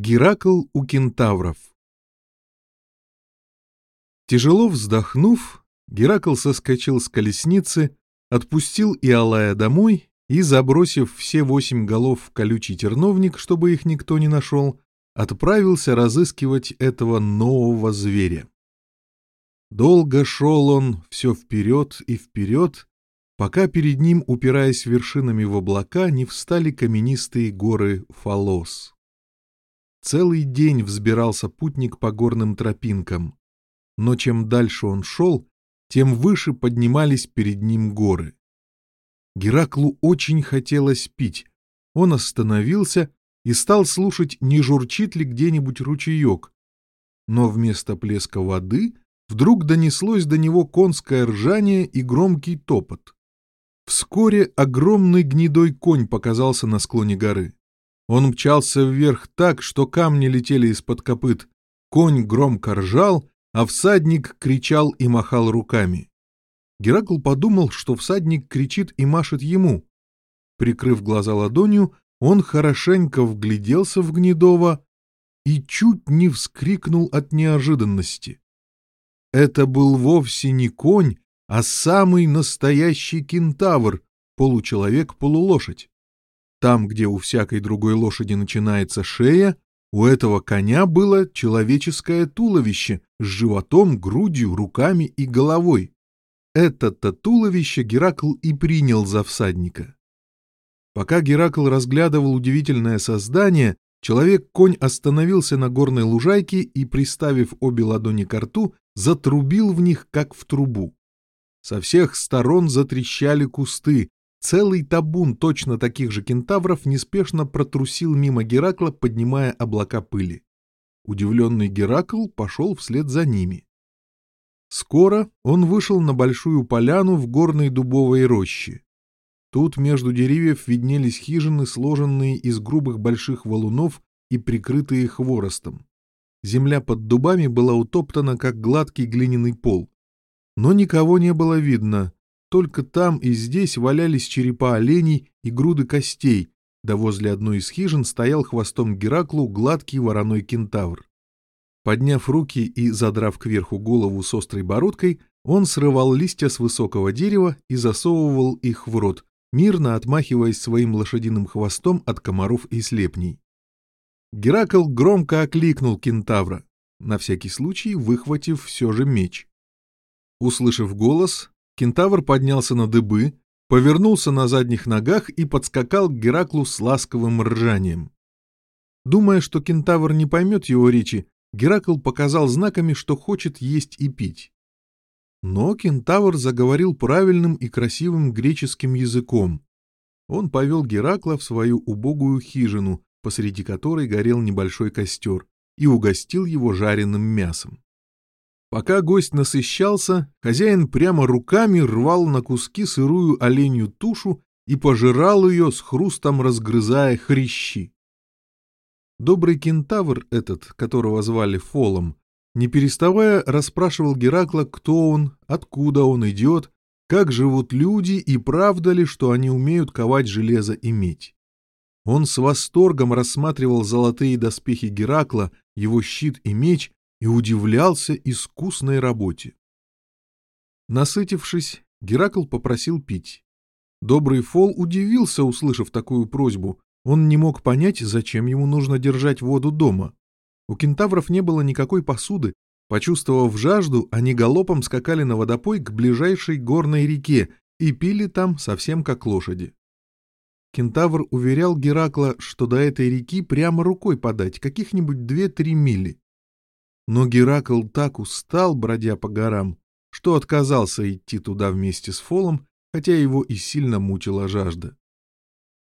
Геракл у кентавров Тяжело вздохнув, Геракл соскочил с колесницы, отпустил Иалая домой и, забросив все восемь голов в колючий терновник, чтобы их никто не нашел, отправился разыскивать этого нового зверя. Долго шел он все вперед и вперед, пока перед ним, упираясь вершинами в облака, не встали каменистые горы Фалос. Целый день взбирался путник по горным тропинкам, но чем дальше он шел, тем выше поднимались перед ним горы. Гераклу очень хотелось пить. Он остановился и стал слушать, не журчит ли где-нибудь ручеек. Но вместо плеска воды вдруг донеслось до него конское ржание и громкий топот. Вскоре огромный гнедой конь показался на склоне горы. Он мчался вверх так, что камни летели из-под копыт. Конь громко ржал, а всадник кричал и махал руками. Геракл подумал, что всадник кричит и машет ему. Прикрыв глаза ладонью, он хорошенько вгляделся в Гнедова и чуть не вскрикнул от неожиданности. Это был вовсе не конь, а самый настоящий кентавр, получеловек-полулошадь. Там, где у всякой другой лошади начинается шея, у этого коня было человеческое туловище с животом, грудью, руками и головой. Это-то туловище Геракл и принял за всадника. Пока Геракл разглядывал удивительное создание, человек-конь остановился на горной лужайке и, приставив обе ладони к рту, затрубил в них, как в трубу. Со всех сторон затрещали кусты, Целый табун точно таких же кентавров неспешно протрусил мимо Геракла, поднимая облака пыли. Удивленный Геракл пошел вслед за ними. Скоро он вышел на большую поляну в горной дубовой роще. Тут между деревьев виднелись хижины, сложенные из грубых больших валунов и прикрытые хворостом. Земля под дубами была утоптана, как гладкий глиняный пол. Но никого не было видно, только там и здесь валялись черепа оленей и груды костей, да возле одной из хижин стоял хвостом Гераклу гладкий вороной кентавр. Подняв руки и задрав кверху голову с острой бородкой, он срывал листья с высокого дерева и засовывал их в рот, мирно отмахиваясь своим лошадиным хвостом от комаров и слепней. Геракл громко окликнул кентавра, на всякий случай выхватив все же меч. Услышав голос, Кентавр поднялся на дыбы, повернулся на задних ногах и подскакал к Гераклу с ласковым ржанием. Думая, что кентавр не поймет его речи, Геракл показал знаками, что хочет есть и пить. Но кентавр заговорил правильным и красивым греческим языком. Он повел Геракла в свою убогую хижину, посреди которой горел небольшой костер, и угостил его жареным мясом. Пока гость насыщался, хозяин прямо руками рвал на куски сырую оленью тушу и пожирал ее с хрустом, разгрызая хрящи. Добрый кентавр этот, которого звали Фолом, не переставая расспрашивал Геракла, кто он, откуда он идет, как живут люди и правда ли, что они умеют ковать железо и медь. Он с восторгом рассматривал золотые доспехи Геракла, его щит и меч, и удивлялся искусной работе. Насытившись, Геракл попросил пить. Добрый Фол удивился, услышав такую просьбу. Он не мог понять, зачем ему нужно держать воду дома. У кентавров не было никакой посуды. Почувствовав жажду, они галопом скакали на водопой к ближайшей горной реке и пили там совсем как лошади. Кентавр уверял Геракла, что до этой реки прямо рукой подать, каких-нибудь две-три мили. но Геракл так устал, бродя по горам, что отказался идти туда вместе с Фолом, хотя его и сильно мучила жажда.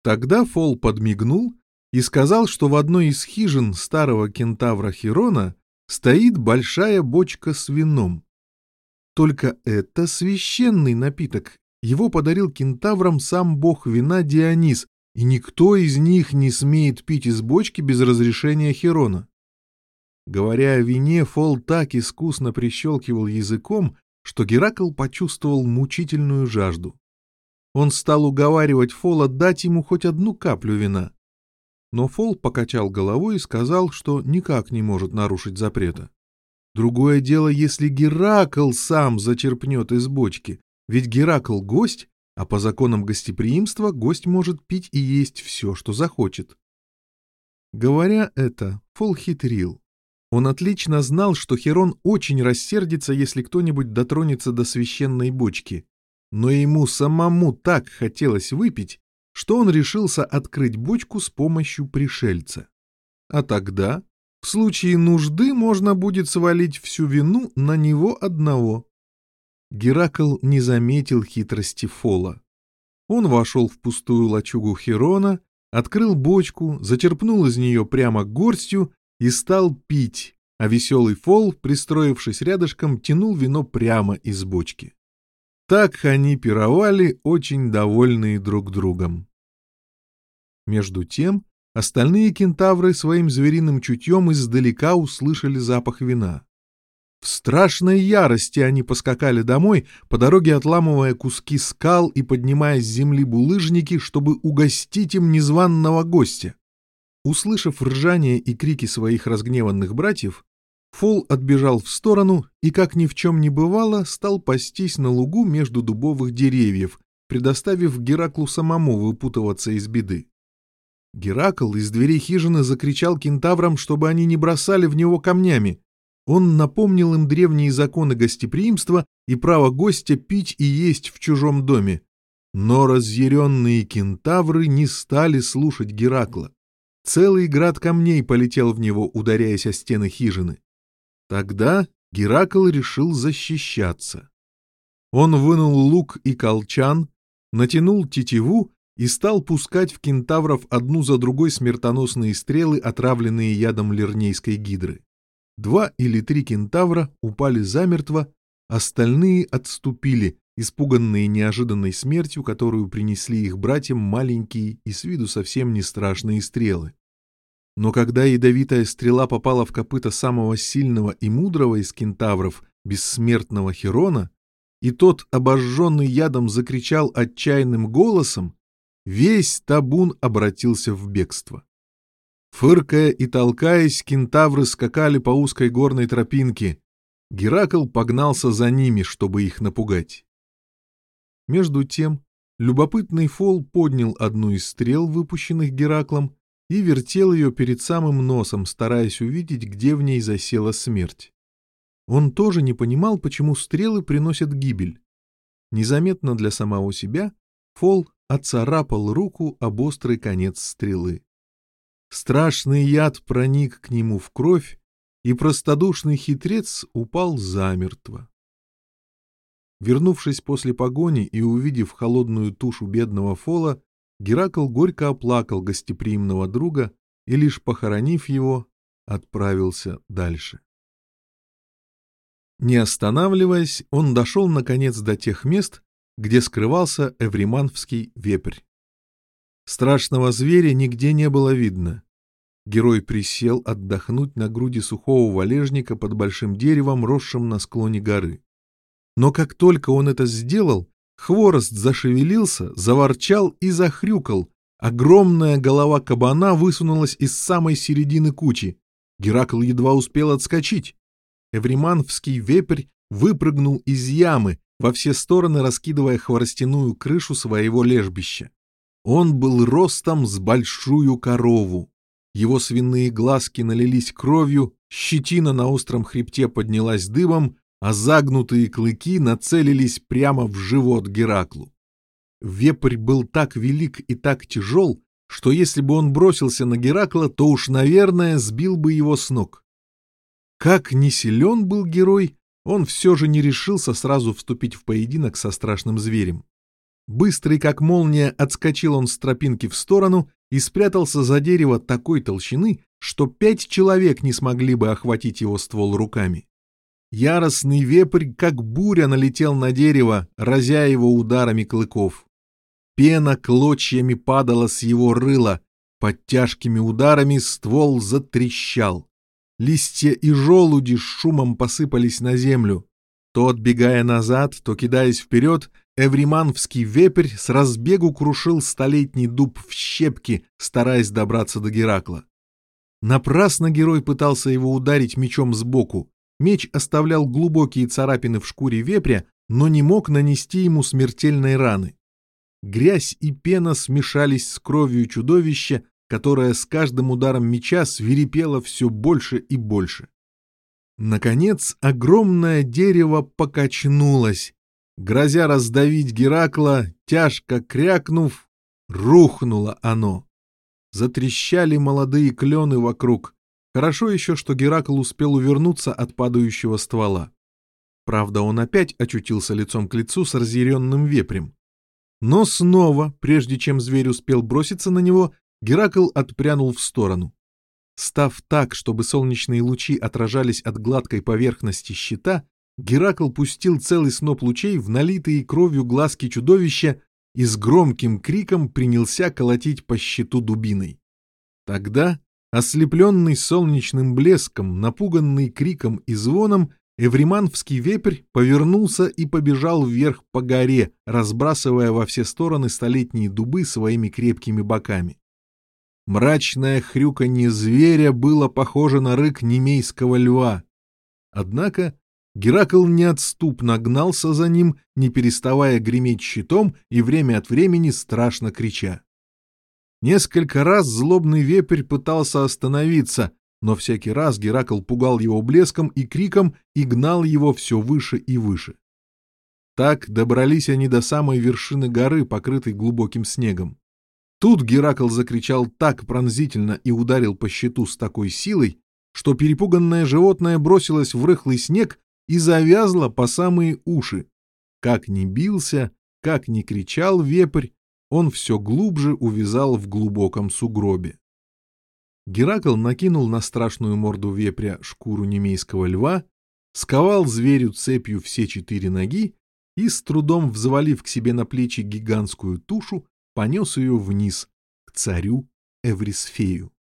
Тогда Фол подмигнул и сказал, что в одной из хижин старого кентавра Хирона стоит большая бочка с вином. Только это священный напиток. Его подарил кентаврам сам бог вина Дионис, и никто из них не смеет пить из бочки без разрешения Хирона. Говоря о вине, Фол так искусно прищелкивал языком, что Геракл почувствовал мучительную жажду. Он стал уговаривать Фола дать ему хоть одну каплю вина. Но Фол покачал головой и сказал, что никак не может нарушить запрета. Другое дело, если Геракл сам зачерпнет из бочки, ведь Геракл — гость, а по законам гостеприимства гость может пить и есть все, что захочет. Говоря это, Фол хитрил. Он отлично знал, что Херон очень рассердится, если кто-нибудь дотронется до священной бочки. Но ему самому так хотелось выпить, что он решился открыть бочку с помощью пришельца. А тогда, в случае нужды, можно будет свалить всю вину на него одного. Геракл не заметил хитрости Фола. Он вошел в пустую лачугу Херона, открыл бочку, зачерпнул из нее прямо горстью и стал пить, а веселый Фол, пристроившись рядышком, тянул вино прямо из бочки. Так они пировали, очень довольные друг другом. Между тем, остальные кентавры своим звериным чутьем издалека услышали запах вина. В страшной ярости они поскакали домой, по дороге отламывая куски скал и поднимая с земли булыжники, чтобы угостить им незваного гостя. Услышав ржание и крики своих разгневанных братьев, Фол отбежал в сторону и, как ни в чем не бывало, стал пастись на лугу между дубовых деревьев, предоставив Гераклу самому выпутываться из беды. Геракл из дверей хижины закричал кентаврам, чтобы они не бросали в него камнями. Он напомнил им древние законы гостеприимства и право гостя пить и есть в чужом доме. Но разъяренные кентавры не стали слушать Геракла. Целый град камней полетел в него, ударяясь о стены хижины. Тогда Геракл решил защищаться. Он вынул лук и колчан, натянул тетиву и стал пускать в кентавров одну за другой смертоносные стрелы, отравленные ядом лирнейской гидры. Два или три кентавра упали замертво, остальные отступили, испуганные неожиданной смертью, которую принесли их братьям маленькие и с виду совсем не страшные стрелы. Но когда ядовитая стрела попала в копыта самого сильного и мудрого из кентавров, бессмертного Херона, и тот, обожженный ядом, закричал отчаянным голосом, весь табун обратился в бегство. Фыркая и толкаясь, кентавры скакали по узкой горной тропинке. Геракл погнался за ними, чтобы их напугать. Между тем, любопытный фол поднял одну из стрел, выпущенных Гераклом, и вертел ее перед самым носом, стараясь увидеть, где в ней засела смерть. Он тоже не понимал, почему стрелы приносят гибель. Незаметно для самого себя Фол оцарапал руку об острый конец стрелы. Страшный яд проник к нему в кровь, и простодушный хитрец упал замертво. Вернувшись после погони и увидев холодную тушу бедного Фола, Геракл горько оплакал гостеприимного друга и, лишь похоронив его, отправился дальше. Не останавливаясь, он дошел, наконец, до тех мест, где скрывался эвриманфский вепрь. Страшного зверя нигде не было видно. Герой присел отдохнуть на груди сухого валежника под большим деревом, росшим на склоне горы. Но как только он это сделал, Хворост зашевелился, заворчал и захрюкал. Огромная голова кабана высунулась из самой середины кучи. Геракл едва успел отскочить. Эвримановский вепрь выпрыгнул из ямы, во все стороны раскидывая хворостяную крышу своего лежбища. Он был ростом с большую корову. Его свиные глазки налились кровью, щетина на остром хребте поднялась дыбом, а загнутые клыки нацелились прямо в живот Гераклу. Вепрь был так велик и так тяжел, что если бы он бросился на Геракла, то уж, наверное, сбил бы его с ног. Как не силен был герой, он все же не решился сразу вступить в поединок со страшным зверем. Быстрый, как молния, отскочил он с тропинки в сторону и спрятался за дерево такой толщины, что пять человек не смогли бы охватить его ствол руками. Яростный вепрь, как буря, налетел на дерево, разя его ударами клыков. Пена клочьями падала с его рыла, под тяжкими ударами ствол затрещал. Листья и желуди с шумом посыпались на землю. То отбегая назад, то кидаясь вперед, эвримановский вепрь с разбегу крушил столетний дуб в щепки, стараясь добраться до Геракла. Напрасно герой пытался его ударить мечом сбоку. Меч оставлял глубокие царапины в шкуре вепря, но не мог нанести ему смертельной раны. Грязь и пена смешались с кровью чудовища, которое с каждым ударом меча свирепело все больше и больше. Наконец, огромное дерево покачнулось. Грозя раздавить Геракла, тяжко крякнув, рухнуло оно. Затрещали молодые клены вокруг — Хорошо еще, что Геракл успел увернуться от падающего ствола. Правда, он опять очутился лицом к лицу с разъяренным вепрем. Но снова, прежде чем зверь успел броситься на него, Геракл отпрянул в сторону. Став так, чтобы солнечные лучи отражались от гладкой поверхности щита, Геракл пустил целый сноп лучей в налитые кровью глазки чудовища и с громким криком принялся колотить по щиту дубиной. Тогда Ослепленный солнечным блеском, напуганный криком и звоном, Эвримановский вепрь повернулся и побежал вверх по горе, разбрасывая во все стороны столетние дубы своими крепкими боками. Мрачное хрюканье зверя было похоже на рык немейского льва. Однако Геракл неотступно гнался за ним, не переставая греметь щитом и время от времени страшно крича. Несколько раз злобный вепрь пытался остановиться, но всякий раз Геракл пугал его блеском и криком и гнал его все выше и выше. Так добрались они до самой вершины горы, покрытой глубоким снегом. Тут Геракл закричал так пронзительно и ударил по щиту с такой силой, что перепуганное животное бросилось в рыхлый снег и завязло по самые уши. Как ни бился, как ни кричал вепрь, он все глубже увязал в глубоком сугробе. Геракл накинул на страшную морду вепря шкуру немейского льва, сковал зверю цепью все четыре ноги и, с трудом взвалив к себе на плечи гигантскую тушу, понес ее вниз, к царю Эврисфею.